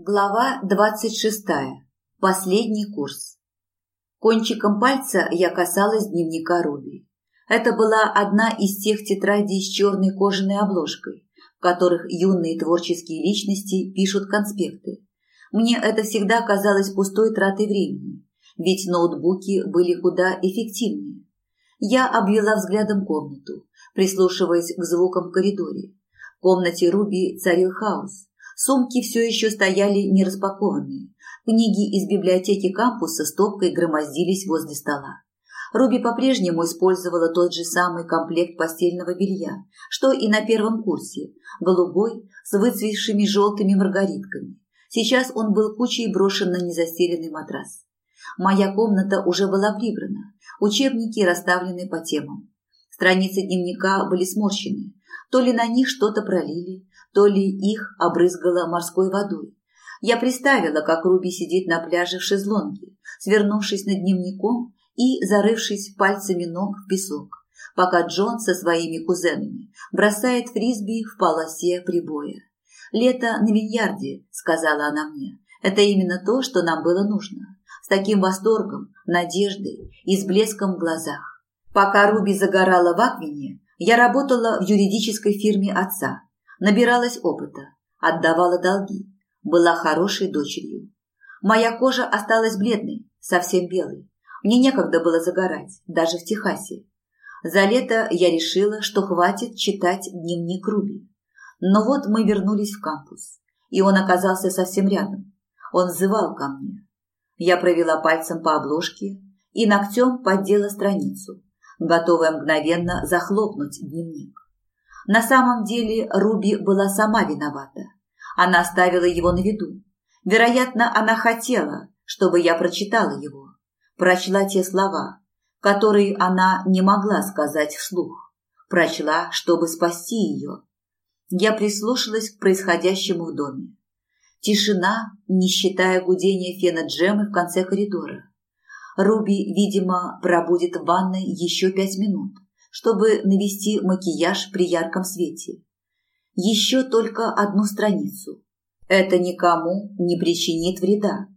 Глава двадцать шестая. Последний курс. Кончиком пальца я касалась дневника Руби. Это была одна из тех тетрадей с черной кожаной обложкой, в которых юные творческие личности пишут конспекты. Мне это всегда казалось пустой тратой времени, ведь ноутбуки были куда эффективнее. Я обвела взглядом комнату, прислушиваясь к звукам в коридоре. В комнате Руби царил хаос. Сумки все еще стояли нераспакованные. Книги из библиотеки кампуса стопкой громоздились возле стола. Руби по-прежнему использовала тот же самый комплект постельного белья, что и на первом курсе, голубой, с выцветшими желтыми маргаритками. Сейчас он был кучей брошен на незастеленный матрас. Моя комната уже была прибрана, учебники расставлены по темам. Страницы дневника были сморщены, то ли на них что-то пролили, то ли их обрызгало морской водой. Я представила, как Руби сидит на пляже в шезлонге, свернувшись над дневником и зарывшись пальцами ног в песок, пока Джон со своими кузенами бросает фрисби в полосе прибоя. «Лето на Виньярде», — сказала она мне, — «это именно то, что нам было нужно. С таким восторгом, надеждой и с блеском в глазах. Пока Руби загорала в Аквине, я работала в юридической фирме отца, набиралась опыта, отдавала долги, была хорошей дочерью. Моя кожа осталась бледной, совсем белой. Мне некогда было загорать, даже в Техасе. За лето я решила, что хватит читать дневник Руби. Но вот мы вернулись в кампус, и он оказался совсем рядом. Он взывал ко мне. Я провела пальцем по обложке и ногтем поддела страницу, готовая мгновенно захлопнуть дневник. На самом деле Руби была сама виновата. Она оставила его на виду. Вероятно, она хотела, чтобы я прочитала его. Прочла те слова, которые она не могла сказать вслух. Прочла, чтобы спасти ее. Я прислушалась к происходящему в доме. Тишина, не считая гудения фена Джемы в конце коридора. Руби, видимо, пробудет в ванной еще пять минут чтобы навести макияж при ярком свете. Еще только одну страницу. Это никому не причинит вреда.